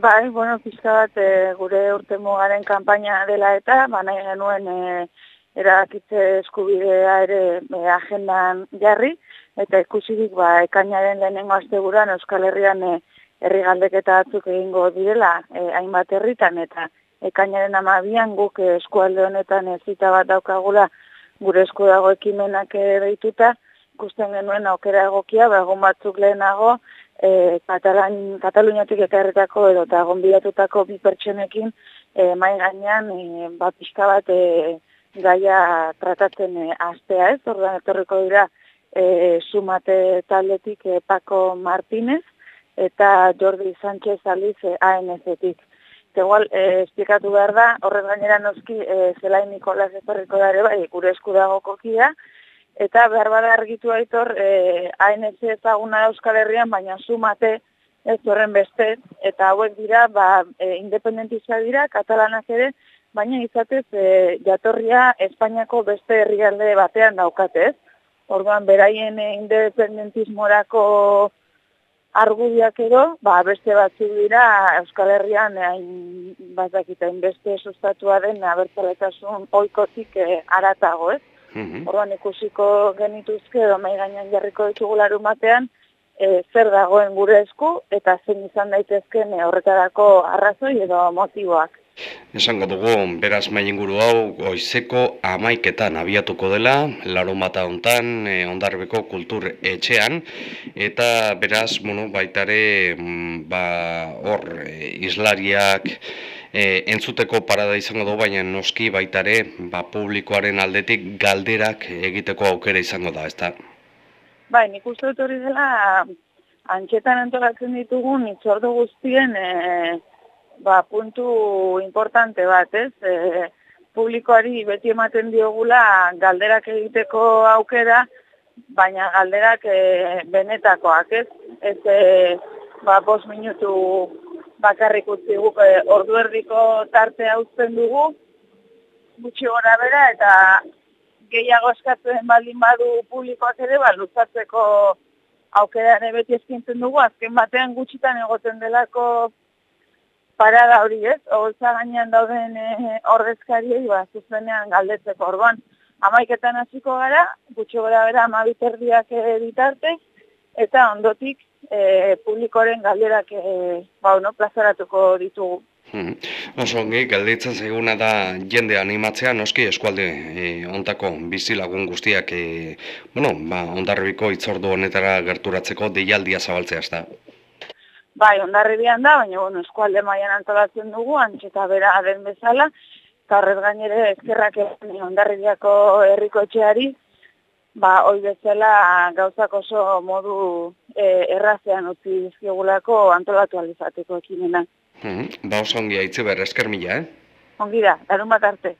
Bai, bueno, pizka bat e, gure urte mugaren kanpaina dela eta, baina genuen e, erakitze eskubidea ere e, agendan jarri, eta ikusirik ba, ekainaren lehenengo asteguran Euskal Herrian e, herri galdeketa batzuk egingo direla e, hainbat herritan, eta ekainaren amabian guk eskualde honetan ezita bat daukagula gure esku dago ekimenak deituta, ikusten genuen aukera egokia, ba, batzuk lehenago, e, Katalan, Kataluniatik ekarretako edo eta gonbidatutako bi pertsonekin e, mai gainean e, bat pixka bat e, gaia tratatzen e, astea ez, orduan etorriko dira e, sumate taldetik e, Paco Martínez eta Jordi Sánchez Aliz e, ANZ-etik. Igual, e, esplikatu behar da, horrez gainera noski e, Zelai Nikolas etorriko dare bai, gure esku dago kokia, eta behar bada argitu aitor e, ANC ezaguna Euskal Herrian, baina sumate ez horren beste, eta hauek dira, ba, e, independentizia dira, katalanak ere, baina izatez e, jatorria Espainiako beste herrialde batean daukatez. Orduan, beraien independentismorako argudiak edo, ba, beste batzu dira Euskal Herrian hain bazakitain beste sustatua den abertzaletasun oikotik e, aratago, ez? -hmm. Orduan ikusiko genituzke edo mai gainean jarriko ditugularu batean e, zer dagoen gure esku eta zein izan daitezken horretarako arrazoi edo motiboak. Esango dugu, beraz mai inguru hau, goizeko amaiketan abiatuko dela, mata hontan, e, ondarbeko kultur etxean, eta beraz, bueno, baitare, mm, ba, hor, e, islariak, e, entzuteko parada izango du, baina noski baitare ba, publikoaren aldetik galderak egiteko aukera izango da, ezta? Bai, nik uste dut hori dela antxetan antolatzen ditugun itzordo guztien e, ba, puntu importante bat, ez? E, publikoari beti ematen diogula galderak egiteko aukera, baina galderak e, benetakoak, ez? Ez e, ba, bos minutu bakarrik utzi guk e, ordu erdiko tartea uzten dugu, gutxi gora bera, eta gehiago eskatzen baldin badu publikoak ere, ba, luzatzeko aukera ere beti eskintzen dugu, azken batean gutxitan egoten delako parada hori ez, holtza gainean dauden e, ordezkariei, ba, zuzenean galdetzeko orduan. Amaiketan hasiko gara, gutxi gora bera amabiterdiak ditarte, eta ondotik e, publikoren galderak e, ba, no, plazaratuko ditugu. Hmm. Oso ongi, galditzen zaiguna da jende animatzea, noski eskualde e, ontako bizilagun guztiak e, bueno, ba, ondarribiko itzordu honetara gerturatzeko deialdia zabaltzea ez da? Bai, ondarribian da, baina bueno, eskualde maian antolatzen dugu, antxeta bera den bezala, eta horrez gainere ezkerrak ondarribiako herriko etxeari, ba, oi bezala gauzak oso modu e, errazean utzi dizkigulako antolatu alizateko ekimena. Mm -hmm. Ba, oso ongi haitze behar, esker mila, eh? Ongi da, darun bat arte.